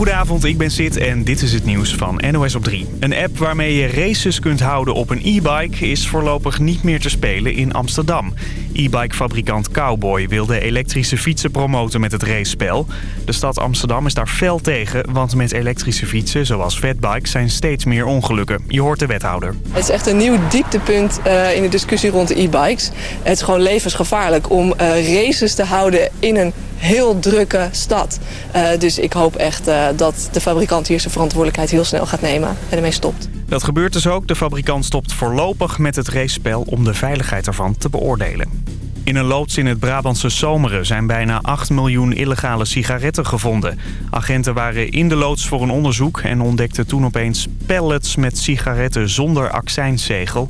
Goedenavond, ik ben Sid en dit is het nieuws van NOS op 3. Een app waarmee je races kunt houden op een e-bike is voorlopig niet meer te spelen in Amsterdam. E-bike-fabrikant Cowboy wilde elektrische fietsen promoten met het racespel. De stad Amsterdam is daar fel tegen, want met elektrische fietsen zoals fatbikes zijn steeds meer ongelukken. Je hoort de wethouder. Het is echt een nieuw dieptepunt uh, in de discussie rond de e-bikes. Het is gewoon levensgevaarlijk om uh, races te houden in een heel drukke stad. Uh, dus ik hoop echt uh, dat de fabrikant hier zijn verantwoordelijkheid heel snel gaat nemen en ermee stopt. Dat gebeurt dus ook. De fabrikant stopt voorlopig met het racespel om de veiligheid ervan te beoordelen. In een loods in het Brabantse Zomeren zijn bijna 8 miljoen illegale sigaretten gevonden. Agenten waren in de loods voor een onderzoek en ontdekten toen opeens pallets met sigaretten zonder accijnszegel.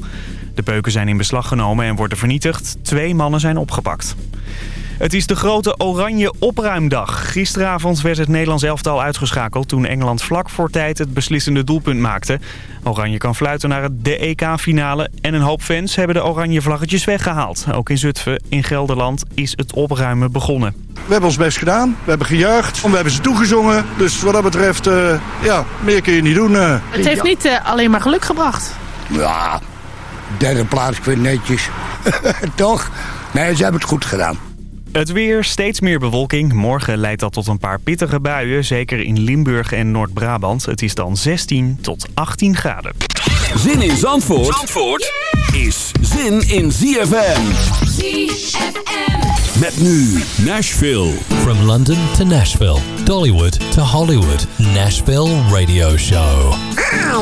De peuken zijn in beslag genomen en worden vernietigd. Twee mannen zijn opgepakt. Het is de grote oranje opruimdag. Gisteravond werd het Nederlands elftal uitgeschakeld... toen Engeland vlak voor tijd het beslissende doelpunt maakte. Oranje kan fluiten naar de EK-finale... en een hoop fans hebben de oranje vlaggetjes weggehaald. Ook in Zutphen, in Gelderland, is het opruimen begonnen. We hebben ons best gedaan. We hebben gejuicht. We hebben ze toegezongen. Dus wat dat betreft, uh, ja, meer kun je niet doen. Uh. Het heeft niet uh, alleen maar geluk gebracht. Ja, derde plaats, ik vind netjes. Toch? Nee, ze hebben het goed gedaan. Het weer, steeds meer bewolking. Morgen leidt dat tot een paar pittige buien, zeker in Limburg en Noord-Brabant. Het is dan 16 tot 18 graden. Zin in Zandvoort, Zandvoort is zin in ZFM. ZFM. Met nu Nashville. From London to Nashville, Dollywood to Hollywood. Nashville Radio Show. Ah,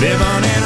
Living in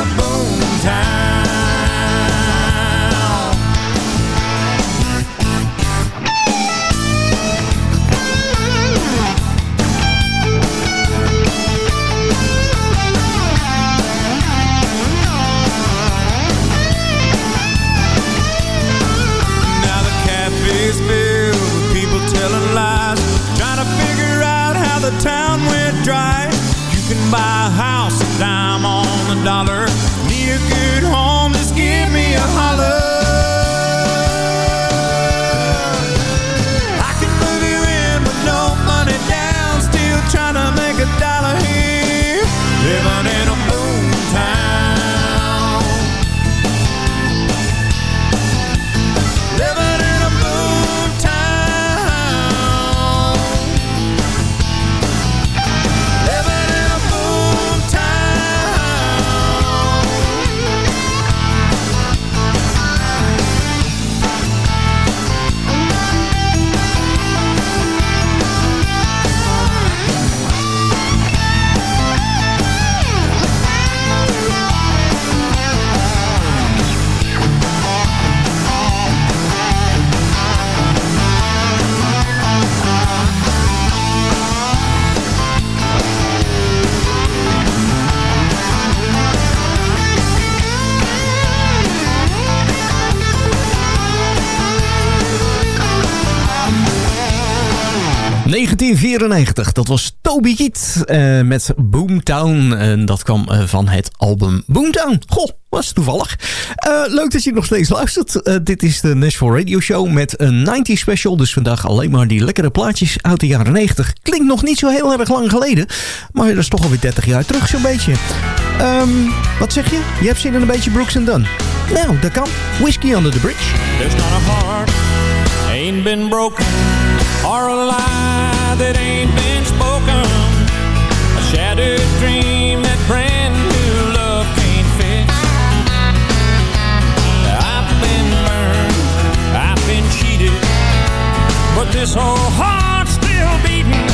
Dat was Toby Giet eh, met Boomtown. En dat kwam eh, van het album Boomtown. Goh, was toevallig. Eh, leuk dat je nog steeds luistert. dit is de Nashville Radio Show met een 90 special. Dus vandaag alleen maar die lekkere plaatjes uit de jaren 90. Klinkt nog niet zo heel erg lang geleden. Maar dat is toch alweer 30 jaar terug zo'n beetje. Ehm, wat zeg je? Je hebt zin in een beetje Brooks and Dunn. Nou, dat kan. Whiskey under the bridge. There's not a heart ain't been broken or a lie that ain't this whole heart's still beating.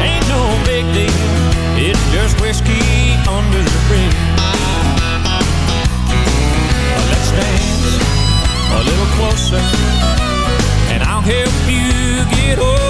Ain't no big deal It's just whiskey under the bridge. Let's dance a little closer And I'll help you get over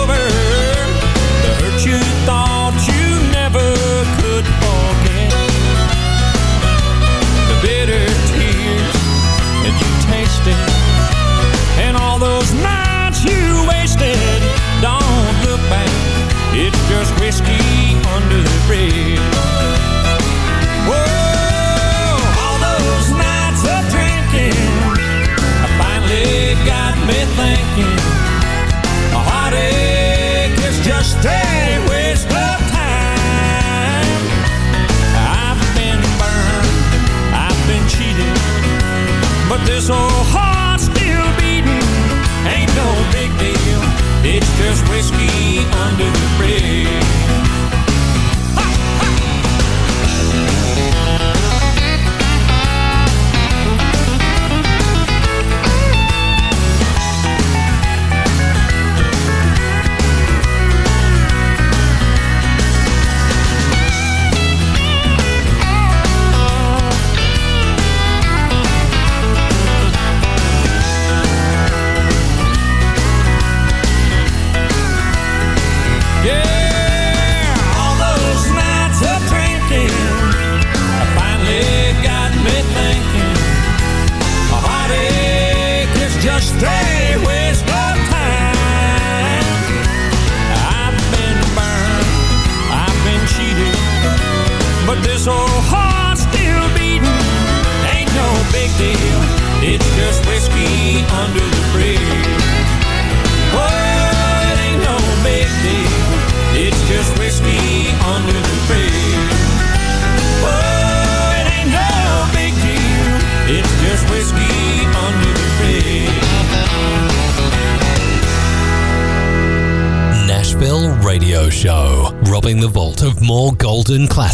Golden class.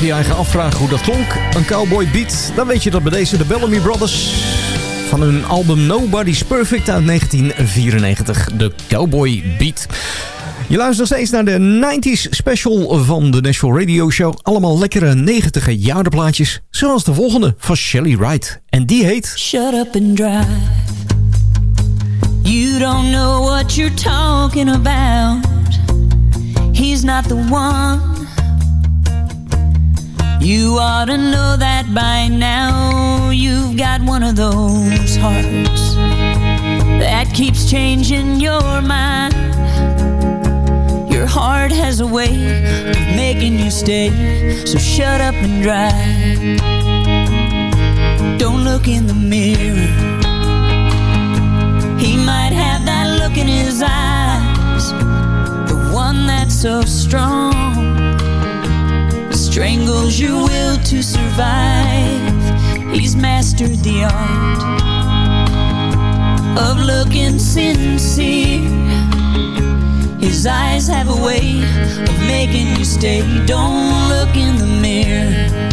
Mocht je eigen afvragen hoe dat klonk, een cowboy beat... dan weet je dat bij deze de Bellamy Brothers... van hun album Nobody's Perfect uit 1994, de Cowboy Beat. Je luistert steeds naar de 90s special van de Nashville Radio Show. Allemaal lekkere 90 jaren plaatjes, zoals de volgende van Shelly Wright. En die heet... Shut up and drive. You don't know what you're talking about. He's not the one. You ought to know that by now. You've got one of those hearts that keeps changing your mind. Your heart has a way of making you stay. So shut up and drive. Don't look in the mirror. He might have that look in his eyes, the one that's so strong, strangles your will to survive. He's mastered the art of looking sincere. His eyes have a way of making you stay. Don't look in the mirror.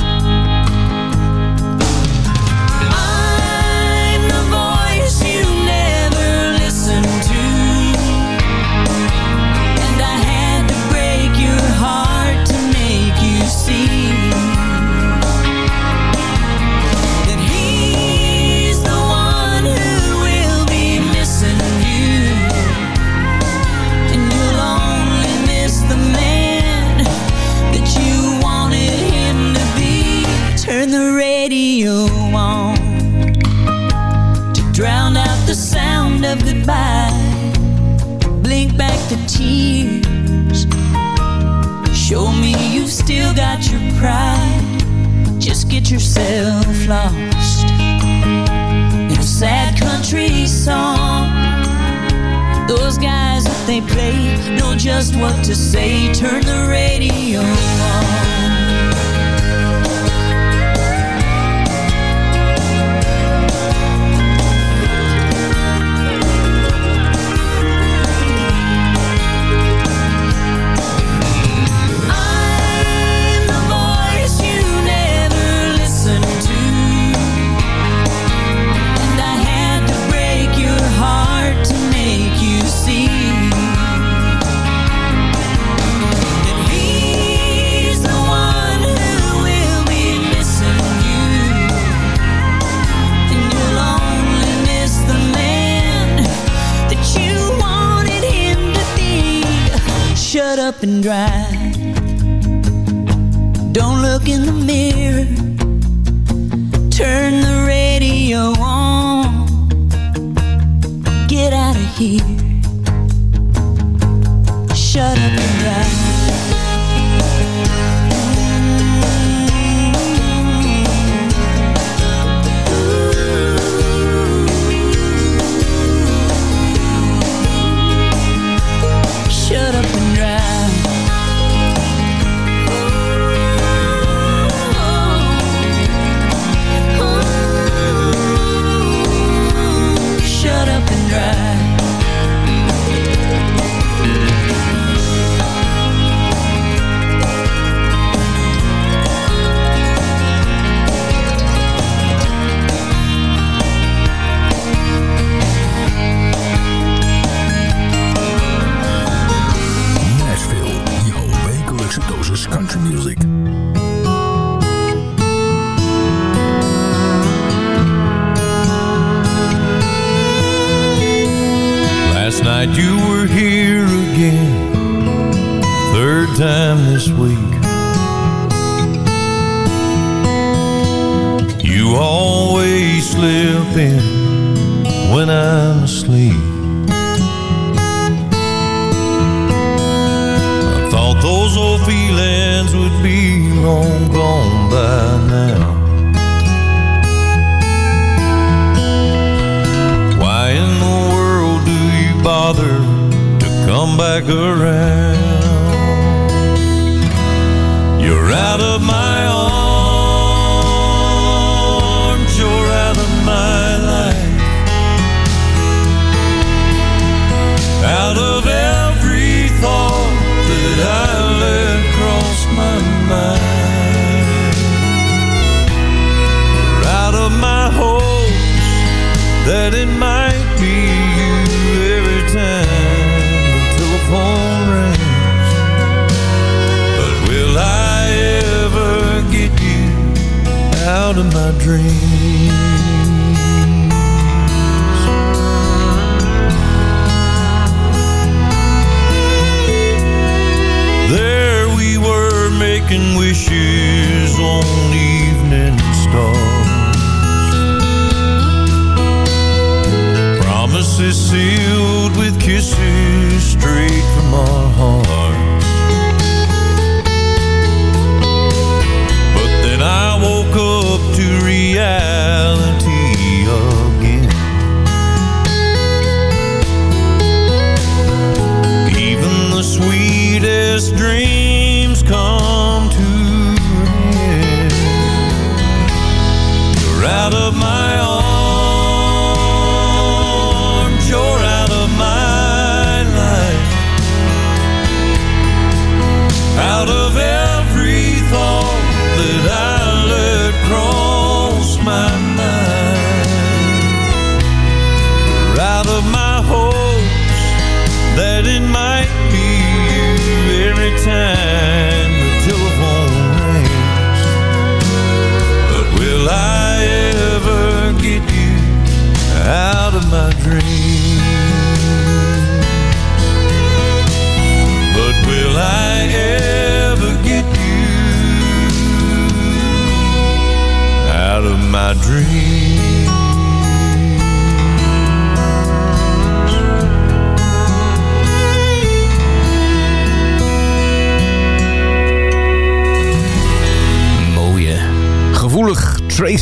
dream.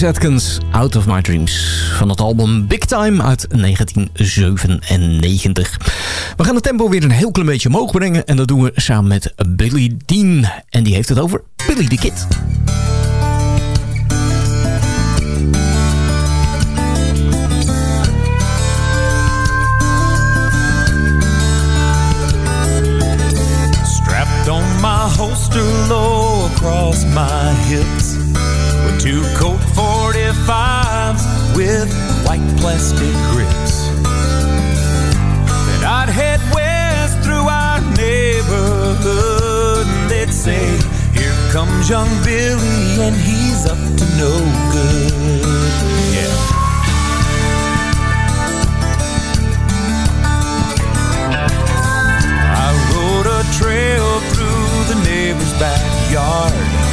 Out of My Dreams. Van het album Big Time uit 1997. We gaan het tempo weer een heel klein beetje omhoog brengen. En dat doen we samen met Billy Dean. En die heeft het over Billy the Kid. Strapped on my holster low across my hips. With two coat for fives with white plastic grips. and I'd head west through our neighborhood. And they'd say, Here comes young Billy, and he's up to no good. Yeah. I rode a trail through the neighbor's backyard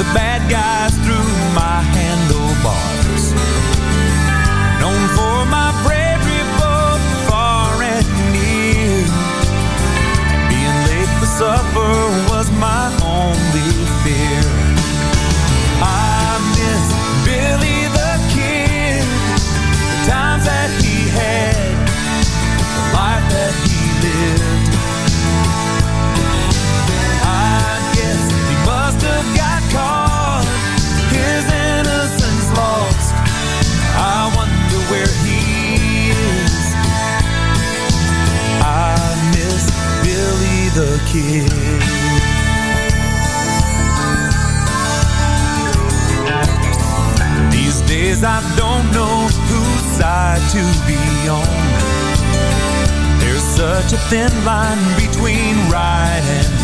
the bad guys through my kiss These days I don't know whose side to be on. There's such a thin line between right and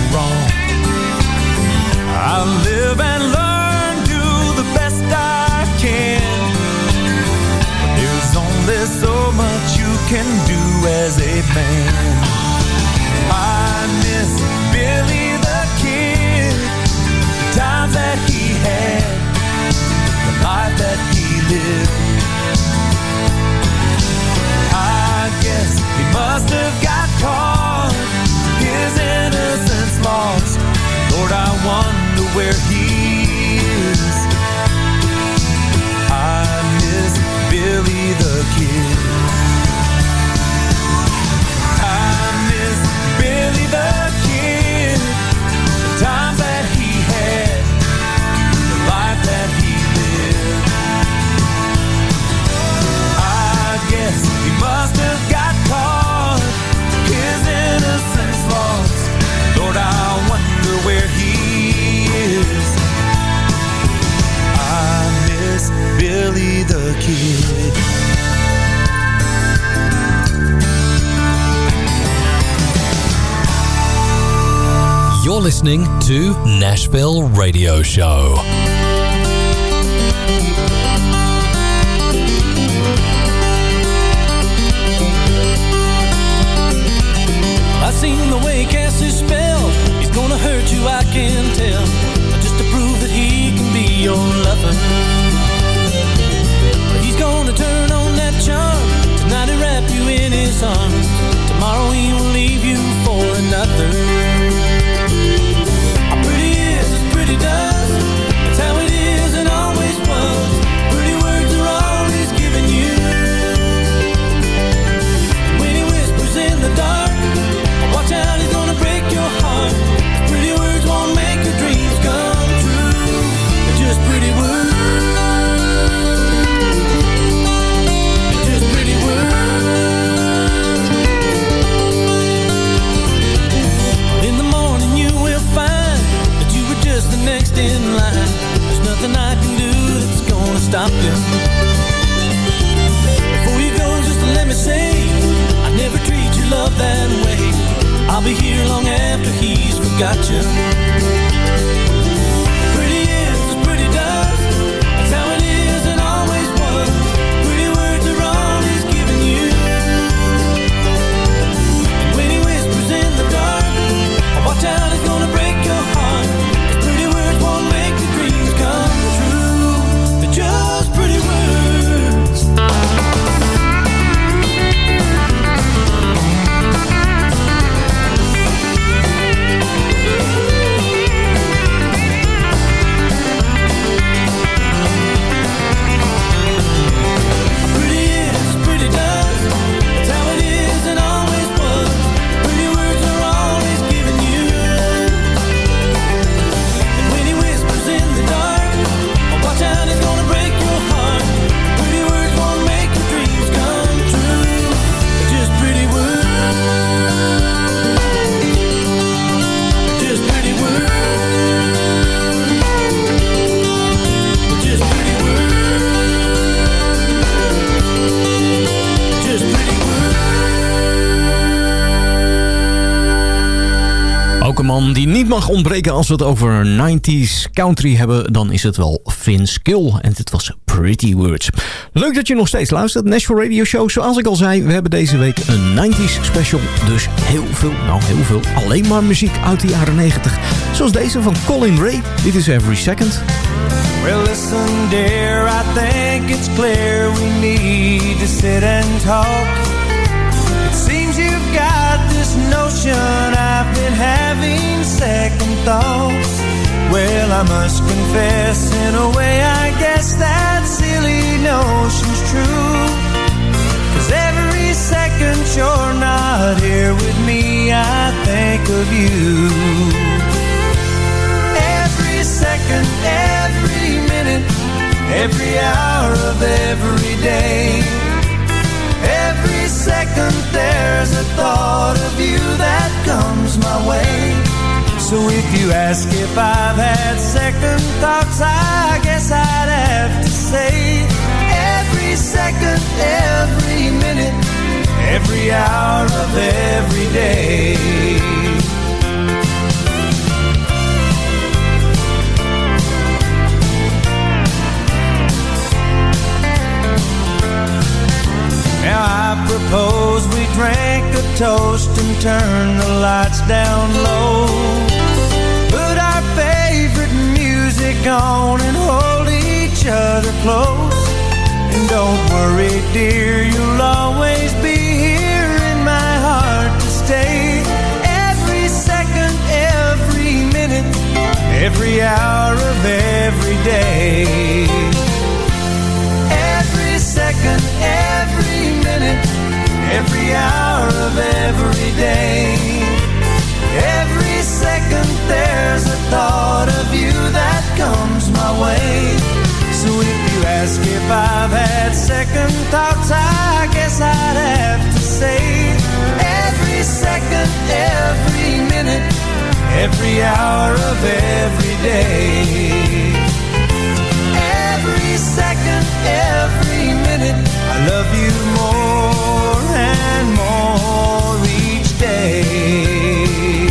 to Nashville Radio Show. Niet mag ontbreken als we het over 90s country hebben, dan is het wel Vince Gill. En dit was Pretty Words. Leuk dat je nog steeds luistert. Nashville Radio Show, zoals ik al zei, we hebben deze week een 90s special. Dus heel veel, nou heel veel, alleen maar muziek uit de jaren 90. Zoals deze van Colin Ray. Dit is Every Second. Well, dear, I think it's clear we need to sit and talk. Seems you've got this notion I've been having second thoughts. Well, I must confess, in a way, I guess that silly notion's true. Cause every second you're not here with me, I think of you. Every second, every minute, every hour of every day. Every second there's a thought of you that comes my way. So if you ask if I've had second thoughts, I guess I'd have to say every second, every minute, every hour of every day. Now I propose we drink a toast and turn the lights down low. On and hold each other close. And don't worry, dear, you'll always be here in my heart to stay. Every second, every minute, every hour of every day. Every hour of every day. Every second, every minute, I love you more and more each day.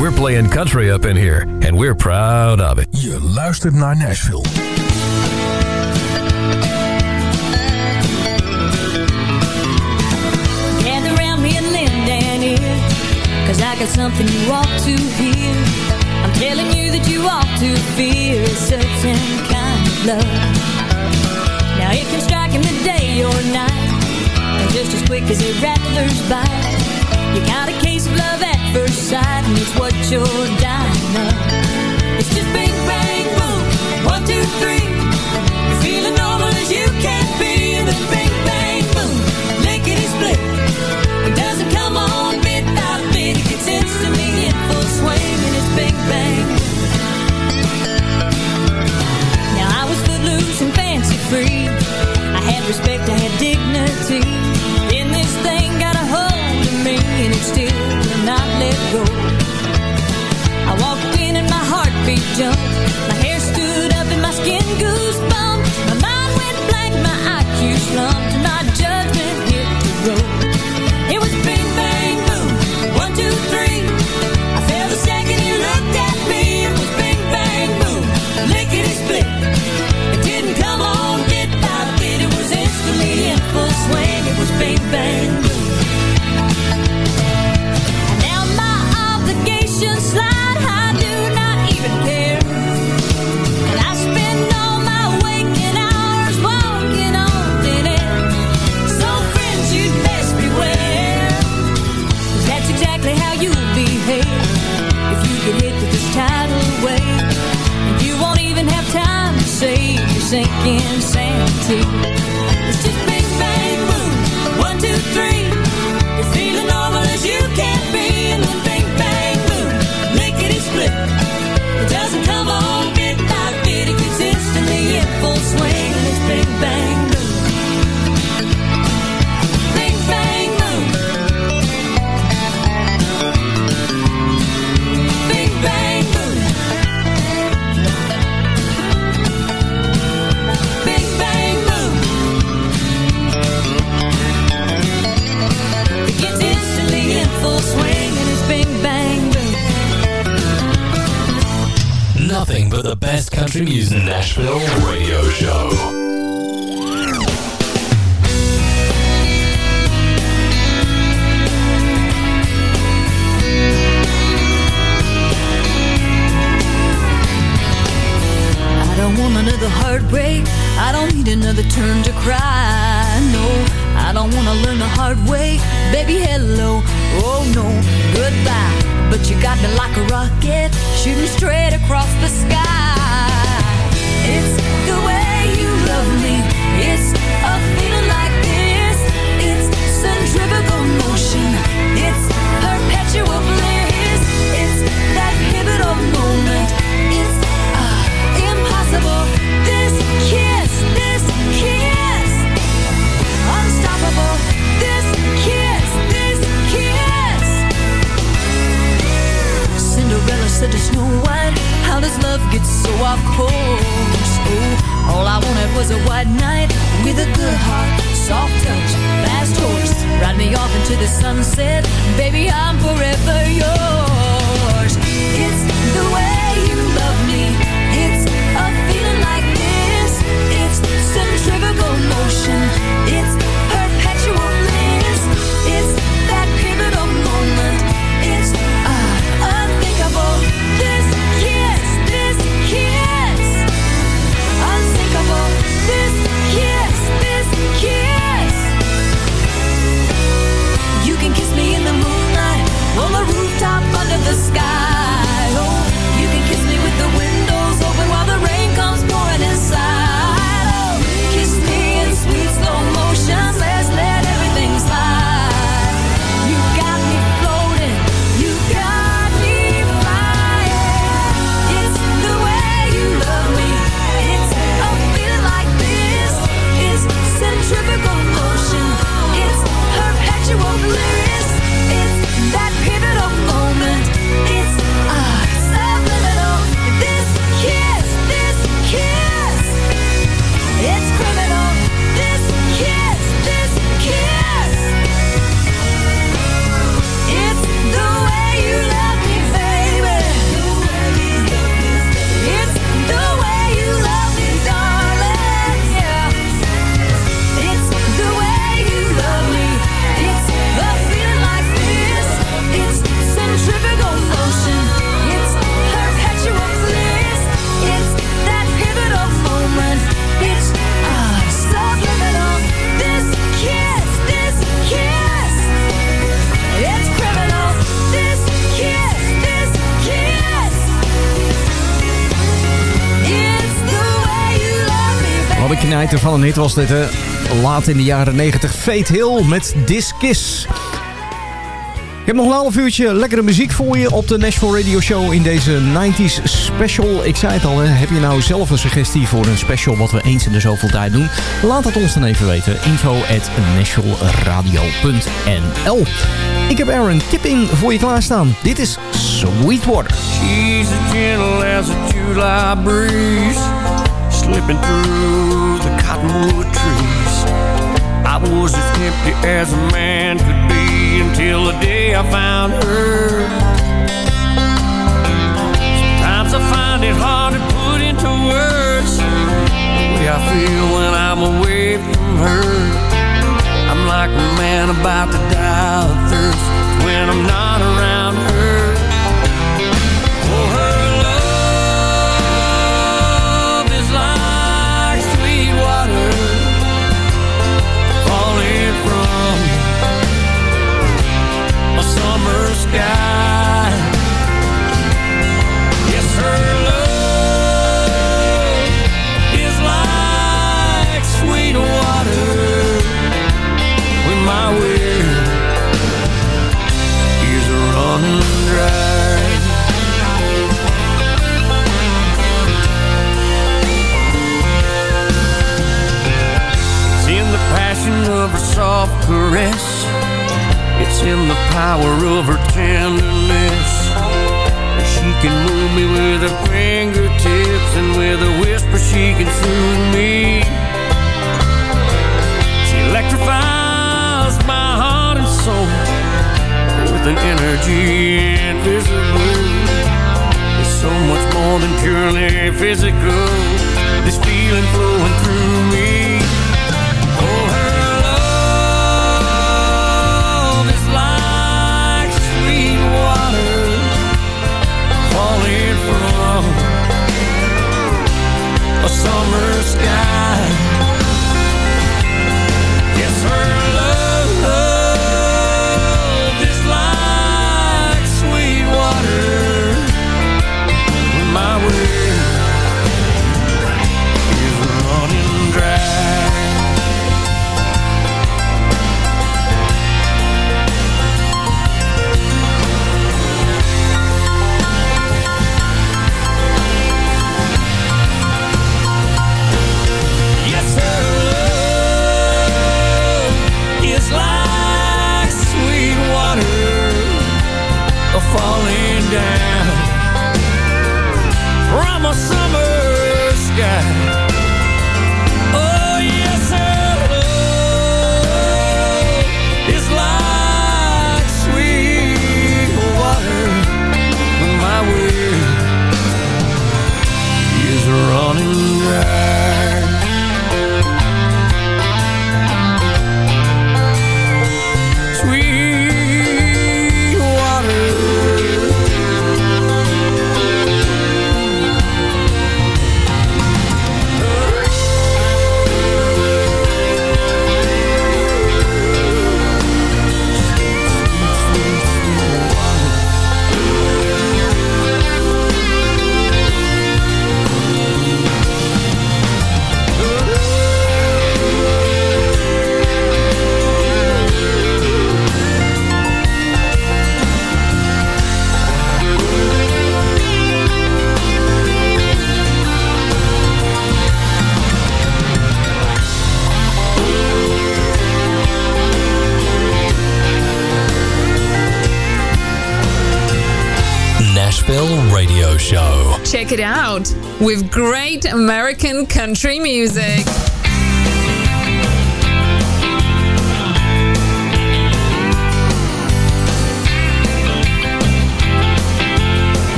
We're playing country up in here, and we're proud of it. Je luistert naar Nashville. Cause I got something you ought to hear. I'm telling you that you ought to fear. A certain kind of love. Now it can strike in the day or night. And just as quick as a rattler's bite. You got a case of love at first sight And it's what you're dying of. It's just bing, bang, boom. One, two, three. Feeling normal as you can be. And then bing, bang, boom. Lickety split. It doesn't come on It gets instantly in full swing it's bang. Now I was footloose and fancy free. I had respect, I had dignity. Then this thing got a hold of me And it still will not let go. I walked in and my heartbeat jumped. My hair stood up and my skin goosebumps Van een hit was dit, hè? Laat in de jaren 90. Fate Hill met This Kiss. Ik heb nog een half uurtje lekkere muziek voor je op de Nashville Radio Show in deze 90s special. Ik zei het al, heb je nou zelf een suggestie voor een special wat we eens in de zoveel tijd doen? Laat het ons dan even weten. Info at nashvilleradio.nl Ik heb Aaron Tipping voor je klaarstaan. Dit is Sweetwater. She's as a slipping through cottonwood trees. I was as empty as a man could be until the day I found her. Sometimes I find it hard to put into words the way I feel when I'm away from her. I'm like a man about to die of thirst when I'm not around her. Sky. With great American country music.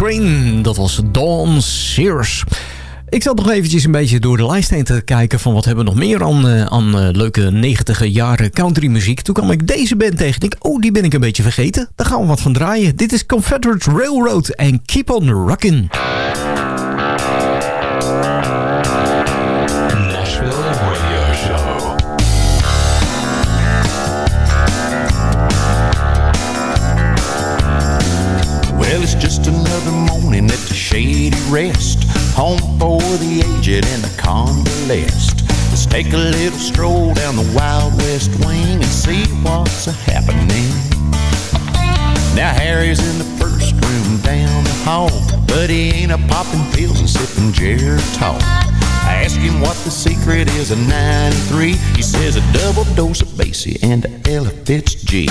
Train. Dat was Dawn Sears. Ik zat nog eventjes een beetje door de lijst heen te kijken... van wat hebben we nog meer aan, eh, aan eh, leuke 90 jaren countrymuziek. Toen kwam ik deze band tegen. Ik oh, die ben ik een beetje vergeten. Daar gaan we wat van draaien. Dit is Confederate Railroad en Keep on Rockin'. Shady rest. Home for the aged and the convalescent. Let's take a little stroll down the Wild West wing and see what's a happening. Now Harry's in the first room down the hall, but he ain't a popping pills and sipping Geritol. I asked him what the secret is of 93. He says a double dose of Basie and Ella Fitz-G.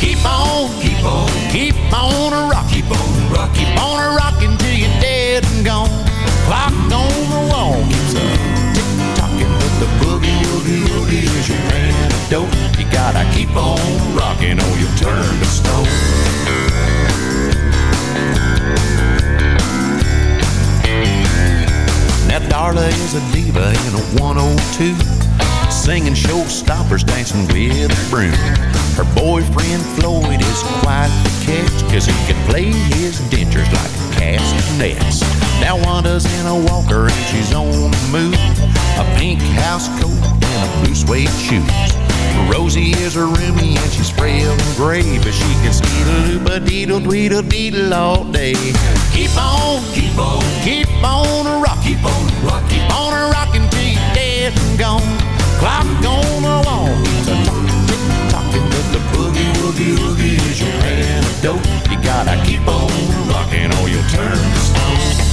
Keep on, keep on, keep on a rock, keep on a rock, keep on a rockin' is your antidote. You gotta keep on rockin' or you'll turn to stone. Now Darla is a diva in a 102 Singing showstoppers, dancing with a broom Her boyfriend Floyd is quite the catch Cause he can play his dentures like castanets Now Wanda's in a walker and she's on the move A pink house coat blue suede shoes. Rosie is her roomie and she's frail and gray But she can skeedle a deedle dweedle deedle all day. Keep on, keep on, keep on a rock Keep on a rock, keep on a rockin' till you're dead and gone. Clock on the wall keeps a talking, tick tocking But the boogie woogie woogie is your antidote. You gotta keep on rockin' or you'll turn stone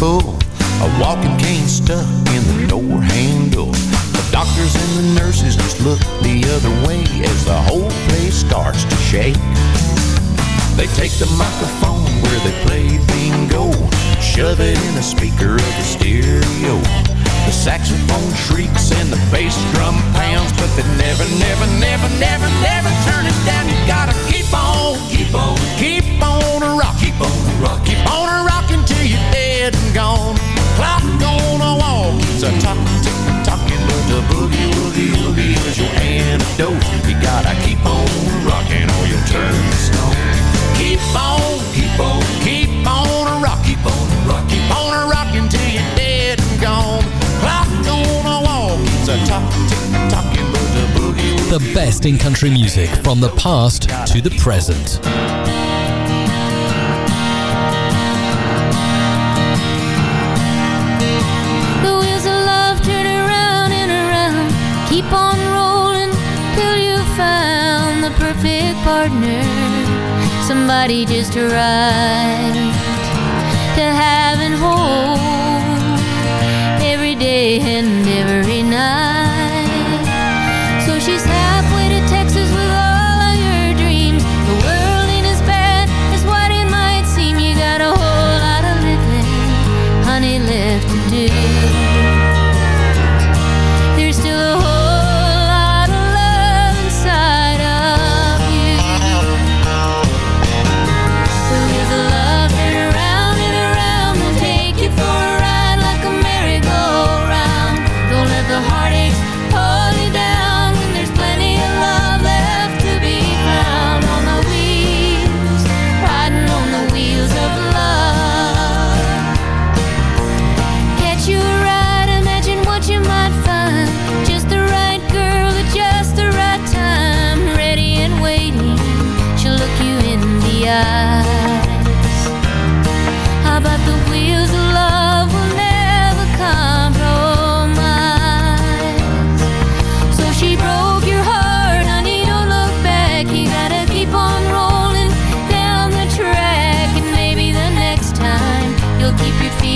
A walking cane stuck in the door handle. The doctors and the nurses just look the other way As the whole place starts to shake. They take the microphone where they play bingo Shove it in a speaker of the stereo. The saxophone shrieks and the bass drum pounds But they never, never, never, never, never turn it down. You gotta keep on, keep on, keep on a rock Keep on a rock, keep on a rockin' till you're dead and gone Clock on the wall keeps a talk, tick But the boogie woogie woogie is your antidote. You gotta keep on rockin' or you'll turn stone. Keep on, keep on, keep on a rock Keep on a rock, keep on a rockin' till you're dead and gone. Clock on the wall keeps a talk, tick But the boogie woogie The best in country music from the past to the present. Partner. Somebody just right to have and hold every day and every night.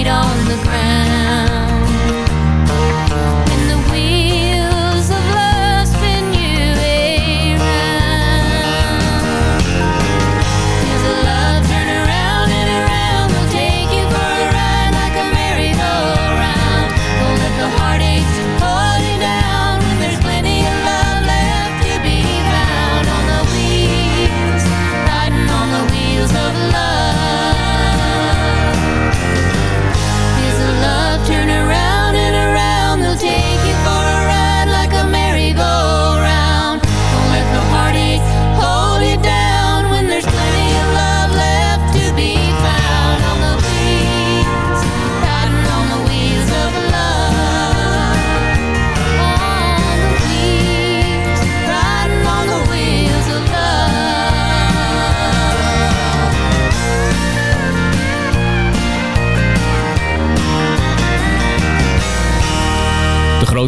on the ground.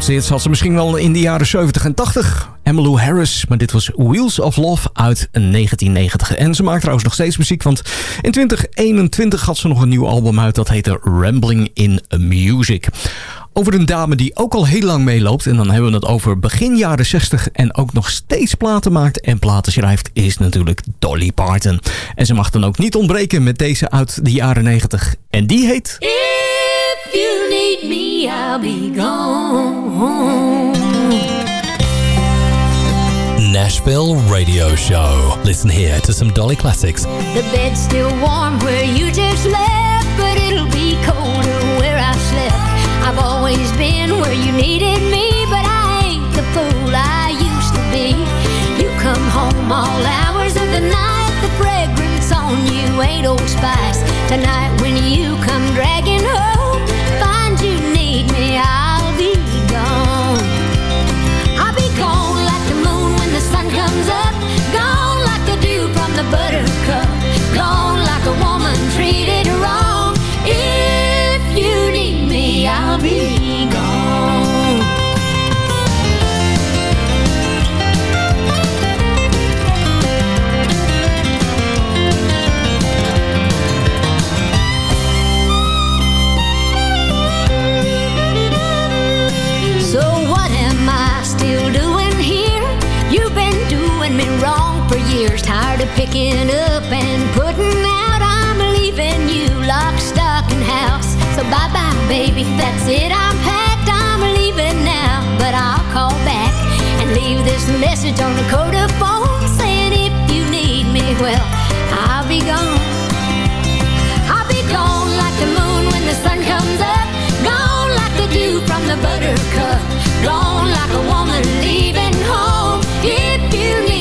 Hits had ze misschien wel in de jaren 70 en 80. Emmylou Harris, maar dit was Wheels of Love uit 1990. En ze maakt trouwens nog steeds muziek, want in 2021 had ze nog een nieuw album uit. Dat heette Rambling in Music. Over een dame die ook al heel lang meeloopt. En dan hebben we het over begin jaren 60 en ook nog steeds platen maakt en platen schrijft. Is natuurlijk Dolly Parton. En ze mag dan ook niet ontbreken met deze uit de jaren 90. En die heet... If you need me, I'll be gone. Nashville Radio Show. Listen here to some Dolly classics. The bed's still warm where you just left, but it'll be colder where I've slept. I've always been where you needed me, but I ain't the fool I used to be. You come home all hours of the night, the fragrance on you ain't old spice. Tonight when you come dragging buttercup, years. Tired of picking up and putting out. I'm leaving you lock, stock, and house. So bye bye, baby. That's it. I'm packed. I'm leaving now, but I'll call back and leave this message on the coda phone saying if you need me, well, I'll be gone. I'll be gone like the moon when the sun comes up. Gone like the dew from the buttercup. Gone like a woman leaving home. If you need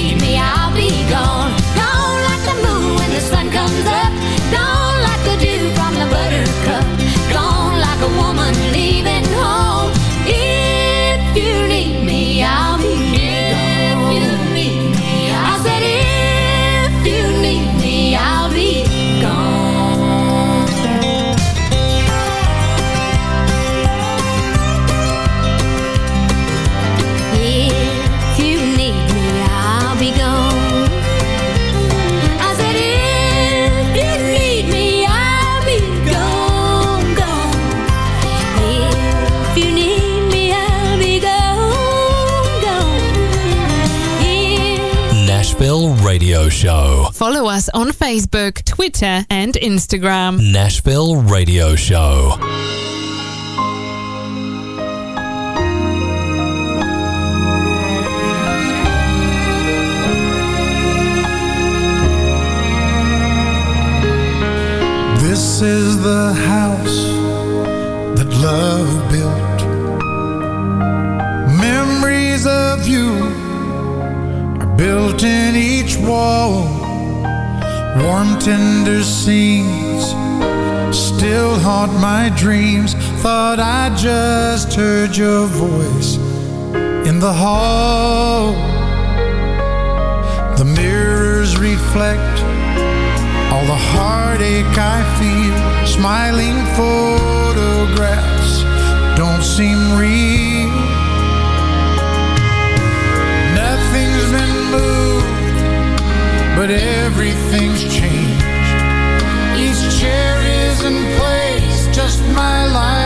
Show. Follow us on Facebook, Twitter, and Instagram. Nashville Radio Show. This is the house that love built. Memories of you are built in each wall. Warm, tender scenes still haunt my dreams. Thought I just heard your voice in the hall. The mirrors reflect all the heartache I feel, smiling photographs don't seem real. My life's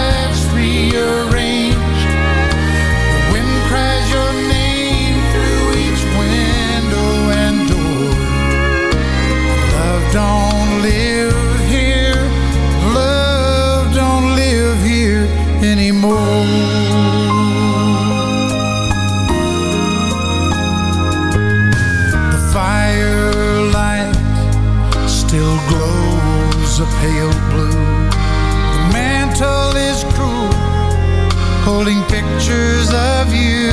holding pictures of you.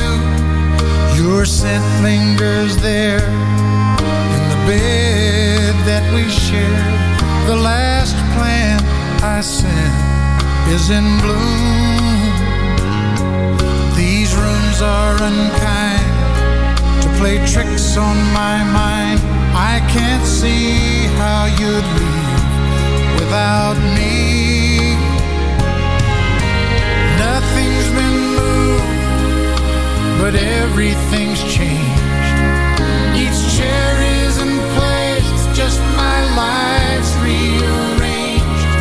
Your scent lingers there in the bed that we share. The last plant I sent is in bloom. These rooms are unkind to play tricks on my mind. I can't see how you'd leave without me. But everything's changed. Each chair is in place, just my life's rearranged.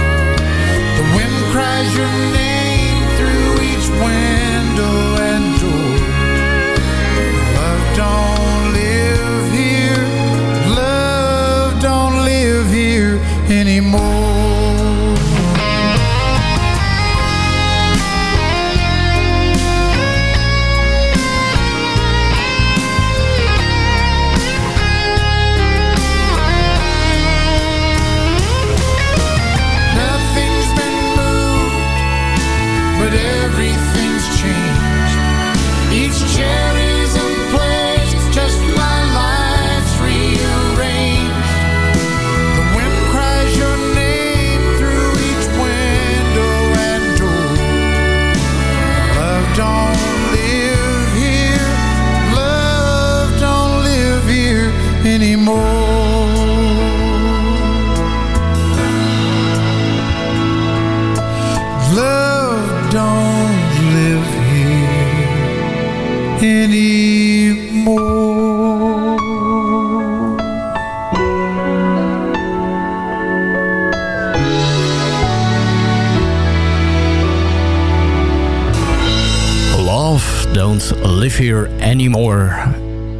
The wind cries your name through each window and door. Love don't live here, love don't live here anymore. Live Here Anymore.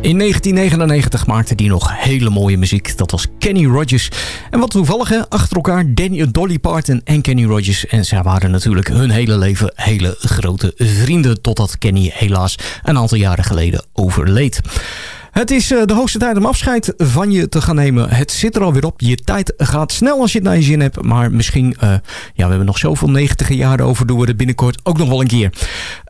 In 1999 maakte hij nog hele mooie muziek. Dat was Kenny Rogers. En wat toevallig, hè, achter elkaar Danny, Dolly Parton en Kenny Rogers. En zij waren natuurlijk hun hele leven hele grote vrienden. Totdat Kenny helaas een aantal jaren geleden overleed. Het is eh, de hoogste tijd om afscheid van je te gaan nemen. Het zit er alweer op. Je tijd gaat snel als je het naar je zin hebt. Maar misschien, eh, ja, we hebben nog zoveel 90 jaren over. Doen we het binnenkort ook nog wel een keer.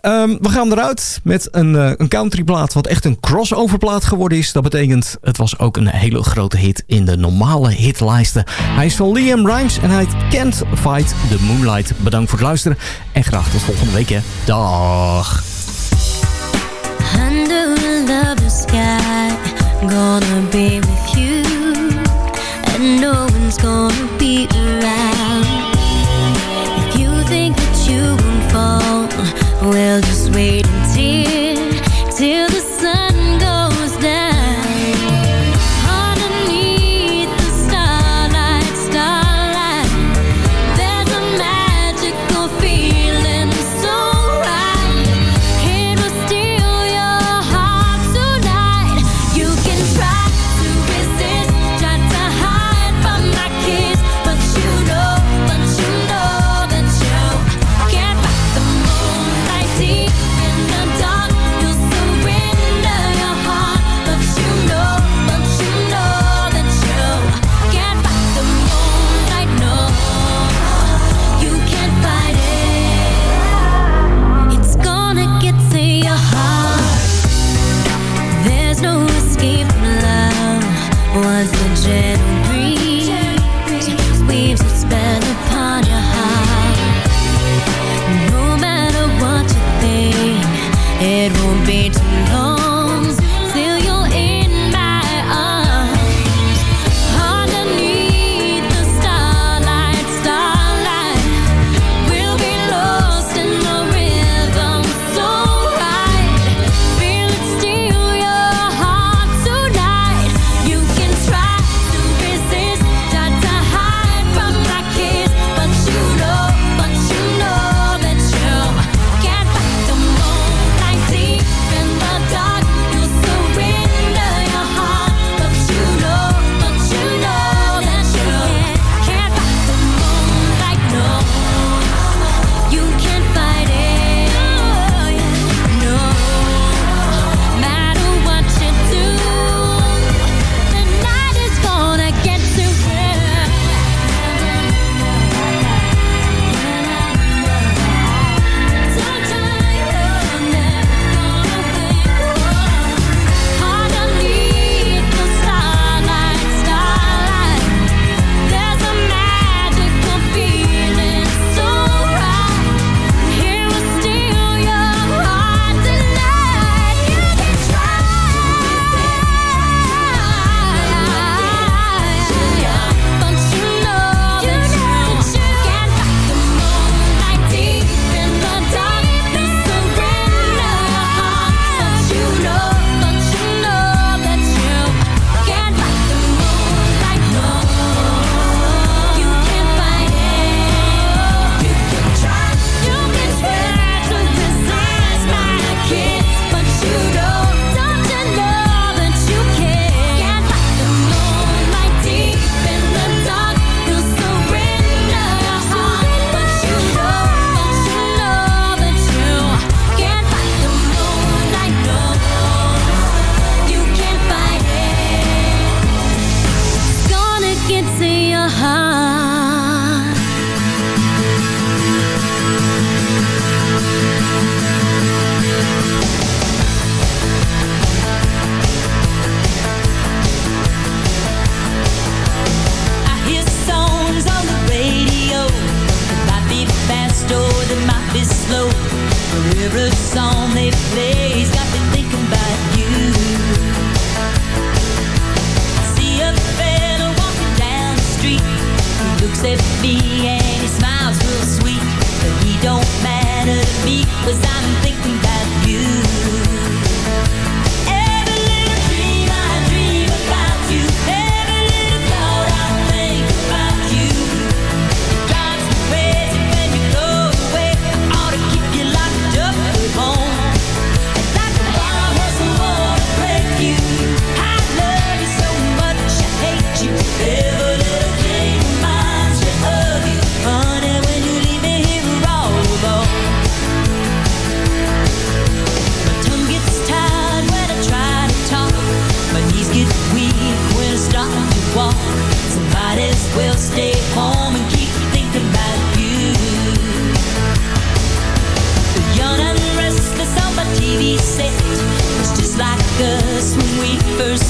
Ehm, we gaan eruit met een, eh, een countryplaat wat echt een crossoverplaat geworden is. Dat betekent, het was ook een hele grote hit in de normale hitlijsten. Hij is van Liam Rimes en hij Can't Fight the Moonlight. Bedankt voor het luisteren en graag tot volgende week. Hè. Dag. Gonna be with you, and no one's gonna be around. If you think that you won't fall, well, just wait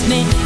me.